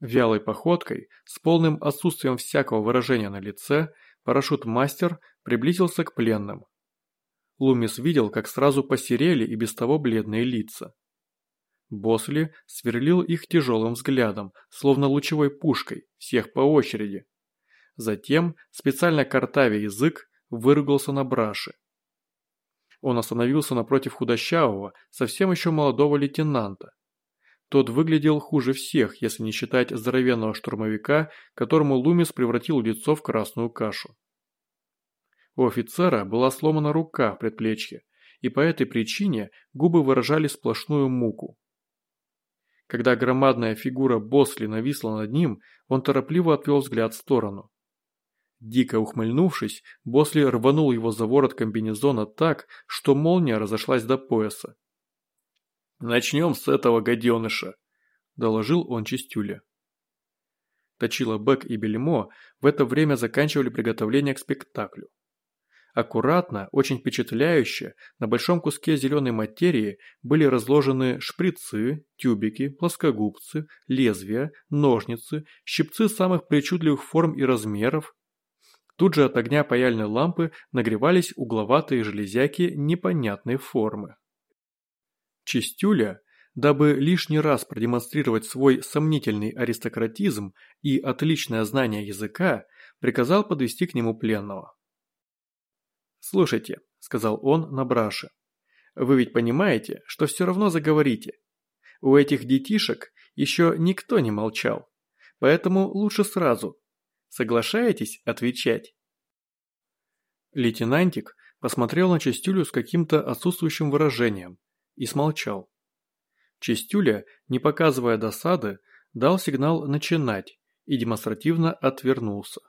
Вялой походкой, с полным отсутствием всякого выражения на лице, парашют-мастер приблизился к пленным. Лумис видел, как сразу посерели и без того бледные лица. Босли сверлил их тяжелым взглядом, словно лучевой пушкой, всех по очереди. Затем, специально картавя язык, выругался на браше. Он остановился напротив худощавого, совсем еще молодого лейтенанта. Тот выглядел хуже всех, если не считать здоровенного штурмовика, которому Лумис превратил лицо в красную кашу. У офицера была сломана рука в предплечье, и по этой причине губы выражали сплошную муку. Когда громадная фигура Босли нависла над ним, он торопливо отвел взгляд в сторону. Дико ухмыльнувшись, Босли рванул его за ворот комбинезона так, что молния разошлась до пояса. «Начнем с этого гаденыша», – доложил он чистюля. Точила Бэк и Бельмо в это время заканчивали приготовление к спектаклю. Аккуратно, очень впечатляюще, на большом куске зеленой материи были разложены шприцы, тюбики, плоскогубцы, лезвия, ножницы, щипцы самых причудливых форм и размеров, Тут же от огня паяльной лампы нагревались угловатые железяки непонятной формы. Чистюля, дабы лишний раз продемонстрировать свой сомнительный аристократизм и отличное знание языка, приказал подвести к нему пленного. «Слушайте», – сказал он на браше, – «вы ведь понимаете, что все равно заговорите. У этих детишек еще никто не молчал, поэтому лучше сразу, Соглашаетесь отвечать?» Лейтенантик посмотрел на Чистюлю с каким-то отсутствующим выражением и смолчал. Чистюля, не показывая досады, дал сигнал начинать и демонстративно отвернулся.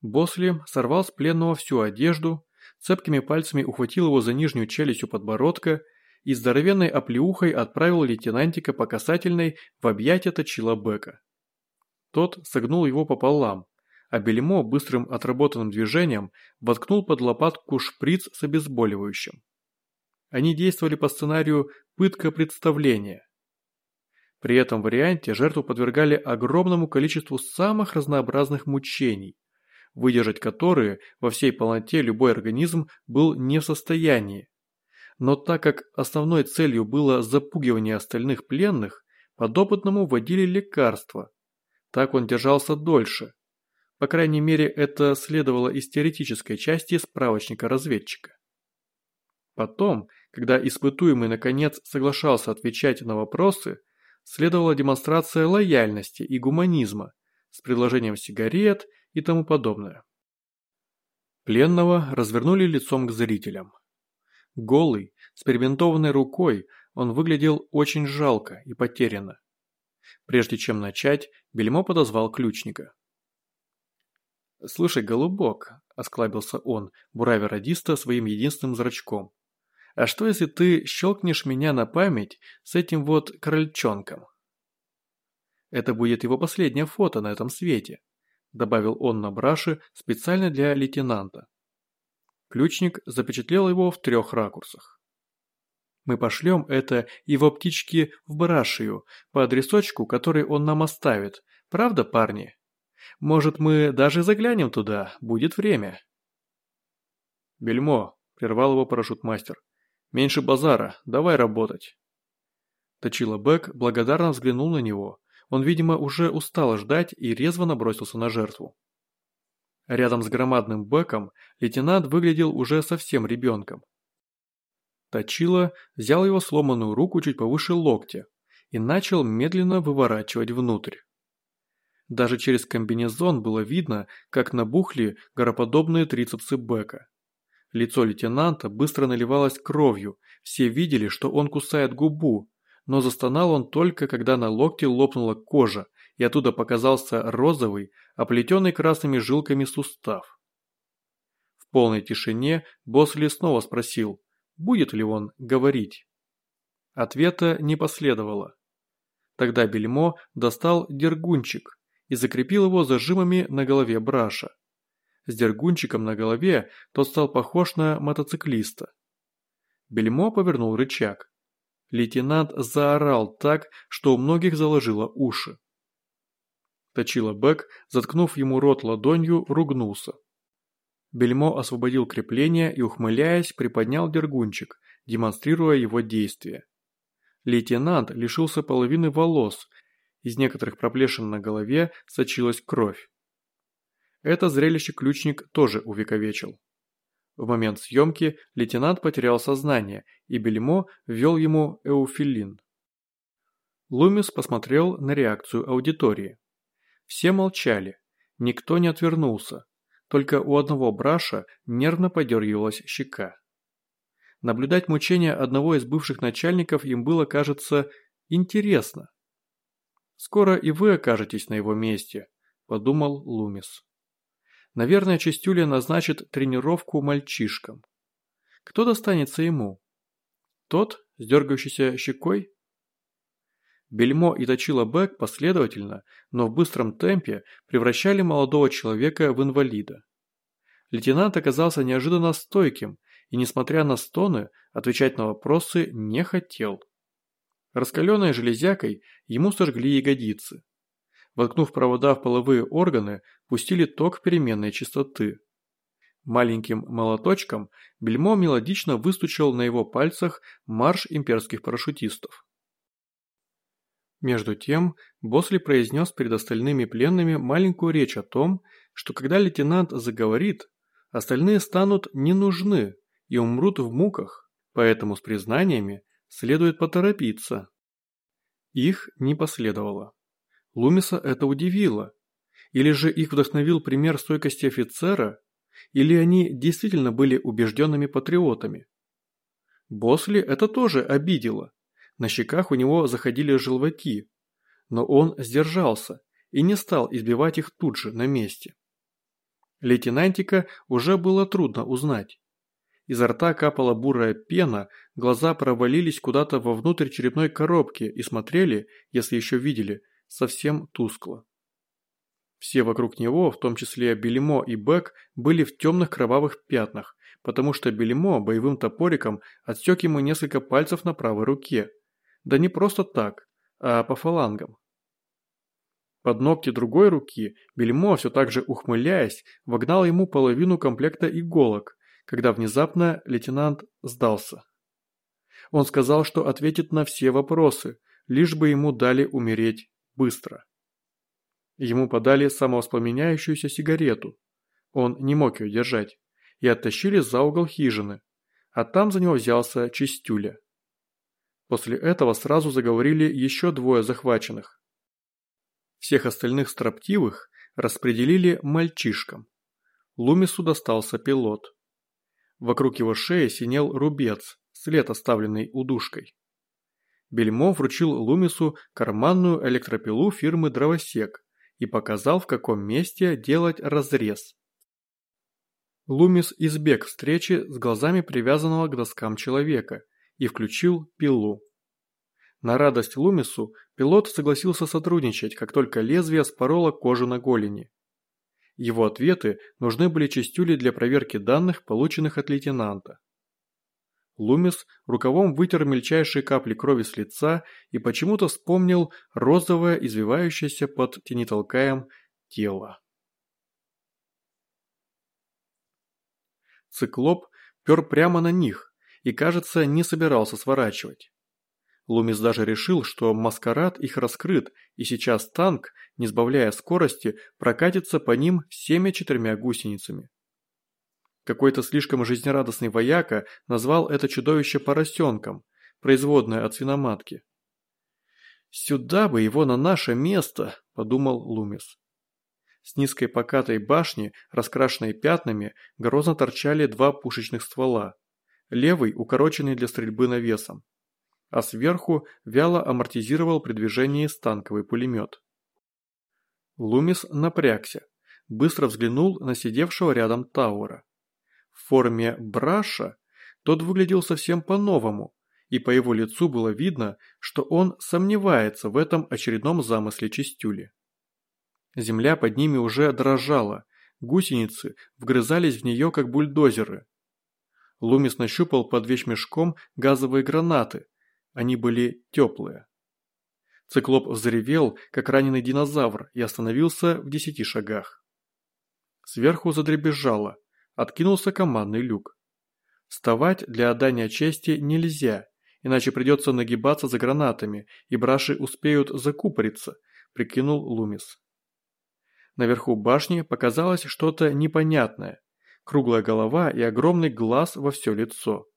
Босли сорвал с пленного всю одежду, цепкими пальцами ухватил его за нижнюю челюсть у подбородка и здоровенной оплеухой отправил лейтенантика по касательной в объятия точила Бека. Тот согнул его пополам, а Бельмо быстрым отработанным движением воткнул под лопатку шприц с обезболивающим. Они действовали по сценарию «пытка представления». При этом варианте жертву подвергали огромному количеству самых разнообразных мучений, выдержать которые во всей полноте любой организм был не в состоянии. Но так как основной целью было запугивание остальных пленных, подопытному вводили лекарства, так он держался дольше. По крайней мере, это следовало из теоретической части справочника разведчика. Потом, Когда испытуемый наконец соглашался отвечать на вопросы, следовала демонстрация лояльности и гуманизма с предложением сигарет и тому подобное. Пленного развернули лицом к зрителям. Голый, с рукой, он выглядел очень жалко и потерянно. Прежде чем начать, Бельмо подозвал ключника. «Слушай, голубок», – осклабился он, буравя радиста своим единственным зрачком. «А что, если ты щелкнешь меня на память с этим вот крольчонком?» «Это будет его последнее фото на этом свете», – добавил он на браше специально для лейтенанта. Ключник запечатлел его в трех ракурсах. Мы пошлем это его птички в Брашию по адресочку, который он нам оставит. Правда, парни? Может, мы даже заглянем туда, будет время. Бельмо, прервал его парашютмастер. Меньше базара, давай работать. Точила Бэк благодарно взглянул на него. Он, видимо, уже устал ждать и резво набросился на жертву. Рядом с громадным Бэком лейтенант выглядел уже совсем ребенком. Точила взял его сломанную руку чуть повыше локтя и начал медленно выворачивать внутрь. Даже через комбинезон было видно, как набухли гороподобные трицепсы Бека. Лицо лейтенанта быстро наливалось кровью, все видели, что он кусает губу, но застонал он только, когда на локте лопнула кожа, и оттуда показался розовый, оплетенный красными жилками сустав. В полной тишине Босли снова спросил, будет ли он говорить. Ответа не последовало. Тогда Бельмо достал дергунчик и закрепил его зажимами на голове Браша. С дергунчиком на голове тот стал похож на мотоциклиста. Бельмо повернул рычаг. Лейтенант заорал так, что у многих заложило уши. Точила Бэк, заткнув ему рот ладонью, ругнулся. Бельмо освободил крепление и, ухмыляясь, приподнял дергунчик, демонстрируя его действие. Лейтенант лишился половины волос, из некоторых проплешин на голове сочилась кровь. Это зрелище ключник тоже увековечил. В момент съемки лейтенант потерял сознание, и Бельмо ввел ему эуфилин. Лумис посмотрел на реакцию аудитории. Все молчали, никто не отвернулся, только у одного браша нервно подергивалась щека. Наблюдать мучения одного из бывших начальников им было, кажется, интересно. «Скоро и вы окажетесь на его месте», – подумал Лумис. «Наверное, Чистюля назначит тренировку мальчишкам. Кто достанется ему? Тот с дергающейся щекой?» Бельмо и Точила Бэк последовательно, но в быстром темпе превращали молодого человека в инвалида. Лейтенант оказался неожиданно стойким и, несмотря на стоны, отвечать на вопросы не хотел. Раскаленной железякой ему сожгли ягодицы. Воткнув провода в половые органы, пустили ток переменной частоты. Маленьким молоточком Бельмо мелодично выстучил на его пальцах марш имперских парашютистов. Между тем, Босли произнес перед остальными пленными маленькую речь о том, что когда лейтенант заговорит, остальные станут не нужны и умрут в муках, поэтому с признаниями следует поторопиться. Их не последовало. Лумиса это удивило. Или же их вдохновил пример стойкости офицера, или они действительно были убежденными патриотами. Босли это тоже обидело. На щеках у него заходили желваки, но он сдержался и не стал избивать их тут же, на месте. Лейтенантика уже было трудно узнать. Изо рта капала бурая пена, глаза провалились куда-то вовнутрь черепной коробки и смотрели, если еще видели, совсем тускло. Все вокруг него, в том числе Белимо и Бэк, были в темных кровавых пятнах, потому что Белимо боевым топориком отсек ему несколько пальцев на правой руке, да не просто так, а по фалангам. Под ногти другой руки Бельмо, все так же ухмыляясь, вогнал ему половину комплекта иголок, когда внезапно лейтенант сдался. Он сказал, что ответит на все вопросы, лишь бы ему дали умереть быстро. Ему подали самовоспламеняющуюся сигарету. Он не мог ее держать. И оттащили за угол хижины. а там за него взялся Чистюля. После этого сразу заговорили еще двое захваченных. Всех остальных строптивых распределили мальчишкам. Лумису достался пилот. Вокруг его шеи синел рубец, след оставленный удушкой. Бельмо вручил Лумису карманную электропилу фирмы «Дровосек» и показал, в каком месте делать разрез. Лумис избег встречи с глазами привязанного к доскам человека и включил пилу. На радость Лумису пилот согласился сотрудничать, как только лезвие спороло кожу на голени. Его ответы нужны были частюли для проверки данных, полученных от лейтенанта. Лумис рукавом вытер мельчайшие капли крови с лица и почему-то вспомнил розовое, извивающееся под тенитолкаем тело. Циклоп пер прямо на них и, кажется, не собирался сворачивать. Лумис даже решил, что маскарад их раскрыт, и сейчас танк, не сбавляя скорости, прокатится по ним всеми четырьмя гусеницами. Какой-то слишком жизнерадостный вояка назвал это чудовище поросенком, производное от свиноматки. «Сюда бы его на наше место», – подумал Лумис. С низкой покатой башни, раскрашенной пятнами, грозно торчали два пушечных ствола. Левый укороченный для стрельбы навесом. А сверху вяло амортизировал при движении станковый пулемет. Лумис напрягся, быстро взглянул на сидевшего рядом Тауэра. В форме браша тот выглядел совсем по-новому, и по его лицу было видно, что он сомневается в этом очередном замысле Чистюли. Земля под ними уже дрожала, гусеницы вгрызались в нее как бульдозеры. Лумис нащупал под вещмешком газовые гранаты, они были теплые. Циклоп взревел, как раненый динозавр, и остановился в десяти шагах. Сверху задребезжало, откинулся командный люк. Вставать для отдания чести нельзя, иначе придется нагибаться за гранатами, и браши успеют закупориться, прикинул Лумис. Наверху башни показалось что-то непонятное. Круглая голова и огромный глаз во все лицо.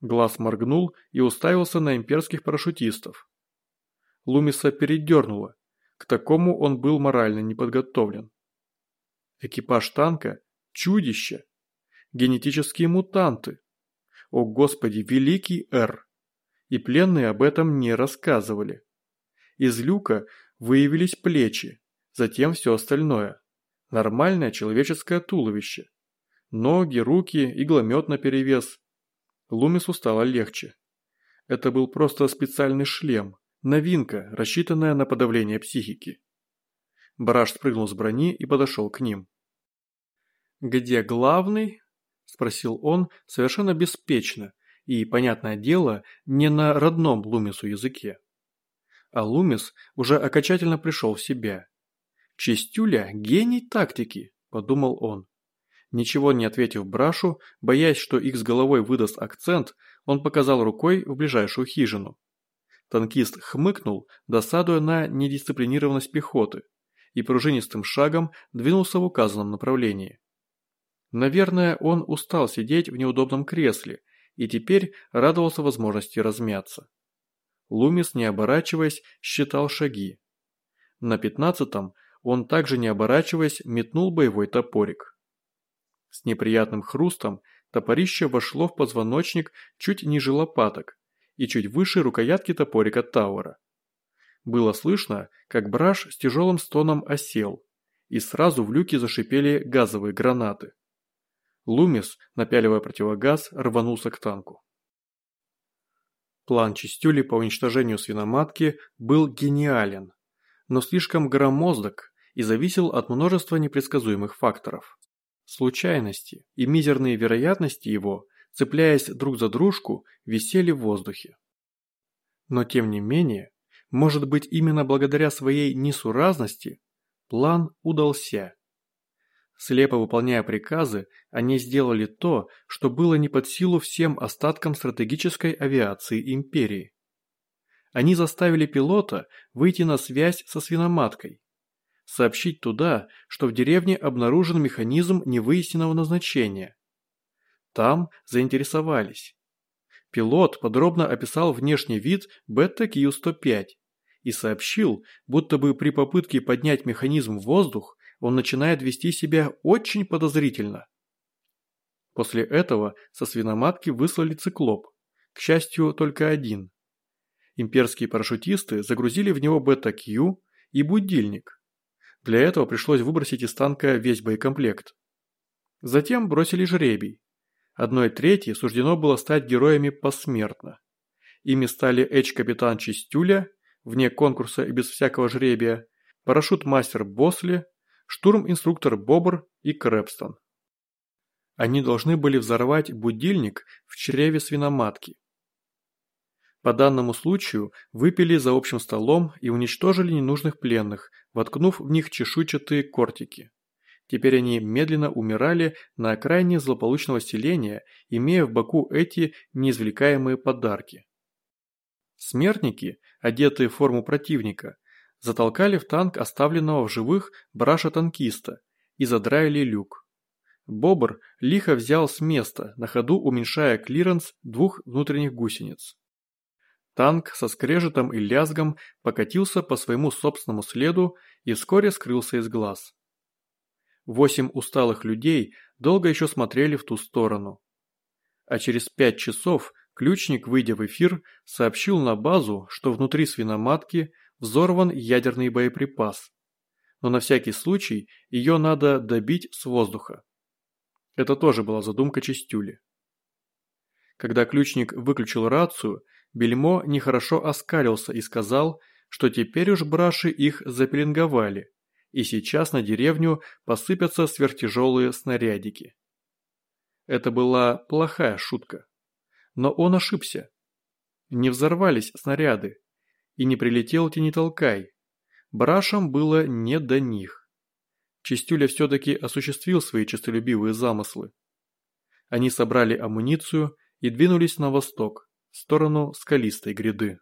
Глаз моргнул и уставился на имперских парашютистов. Лумиса передернуло. К такому он был морально не подготовлен. Экипаж танка – чудище. Генетические мутанты. О господи, великий Р. И пленные об этом не рассказывали. Из люка выявились плечи, затем все остальное. Нормальное человеческое туловище. Ноги, руки, игломет наперевес. Лумису стало легче. Это был просто специальный шлем, новинка, рассчитанная на подавление психики. Бараш спрыгнул с брони и подошел к ним. «Где главный?» – спросил он совершенно беспечно и, понятное дело, не на родном Лумису языке. А Лумис уже окончательно пришел в себя. «Чистюля – гений тактики», – подумал он. Ничего не ответив Брашу, боясь, что их с головой выдаст акцент, он показал рукой в ближайшую хижину. Танкист хмыкнул, досадуя на недисциплинированность пехоты, и пружинистым шагом двинулся в указанном направлении. Наверное, он устал сидеть в неудобном кресле и теперь радовался возможности размяться. Лумис, не оборачиваясь, считал шаги. На пятнадцатом он также не оборачиваясь метнул боевой топорик. С неприятным хрустом топорище вошло в позвоночник чуть ниже лопаток и чуть выше рукоятки топорика Тауэра. Было слышно, как браш с тяжелым стоном осел, и сразу в люке зашипели газовые гранаты. Лумис, напяливая противогаз, рванулся к танку. План Чистюли по уничтожению свиноматки был гениален, но слишком громоздок и зависел от множества непредсказуемых факторов. Случайности и мизерные вероятности его, цепляясь друг за дружку, висели в воздухе. Но тем не менее, может быть именно благодаря своей несуразности, план удался. Слепо выполняя приказы, они сделали то, что было не под силу всем остаткам стратегической авиации империи. Они заставили пилота выйти на связь со свиноматкой, сообщить туда, что в деревне обнаружен механизм невыясненного назначения. Там заинтересовались. Пилот подробно описал внешний вид Бета Q-105 и сообщил, будто бы при попытке поднять механизм в воздух он начинает вести себя очень подозрительно. После этого со свиноматки выслали циклоп, к счастью, только один. Имперские парашютисты загрузили в него бета-Q и будильник. Для этого пришлось выбросить из танка весь боекомплект. Затем бросили жребий. Одной трети суждено было стать героями посмертно. Ими стали Эч-капитан Чистюля, вне конкурса и без всякого жребия, парашют-мастер Босли, штурм-инструктор Бобр и Крэпстон. Они должны были взорвать будильник в чреве свиноматки. По данному случаю выпили за общим столом и уничтожили ненужных пленных, воткнув в них чешуйчатые кортики. Теперь они медленно умирали на окраине злополучного селения, имея в боку эти неизвлекаемые подарки. Смертники, одетые в форму противника, затолкали в танк оставленного в живых браша-танкиста и задраили люк. Бобр лихо взял с места, на ходу уменьшая клиренс двух внутренних гусениц. Танк со скрежетом и лязгом покатился по своему собственному следу и вскоре скрылся из глаз. Восемь усталых людей долго еще смотрели в ту сторону. А через пять часов ключник, выйдя в эфир, сообщил на базу, что внутри свиноматки взорван ядерный боеприпас. Но на всякий случай ее надо добить с воздуха. Это тоже была задумка Чистюли. Когда ключник выключил рацию, Бельмо нехорошо оскалился и сказал, что теперь уж браши их запеленговали, и сейчас на деревню посыпятся сверхтяжелые снарядики. Это была плохая шутка. Но он ошибся. Не взорвались снаряды, и не прилетел тенитолкай. Брашам было не до них. Чистюля все-таки осуществил свои честолюбивые замыслы. Они собрали амуницию и двинулись на восток, сторону скалистой гряды.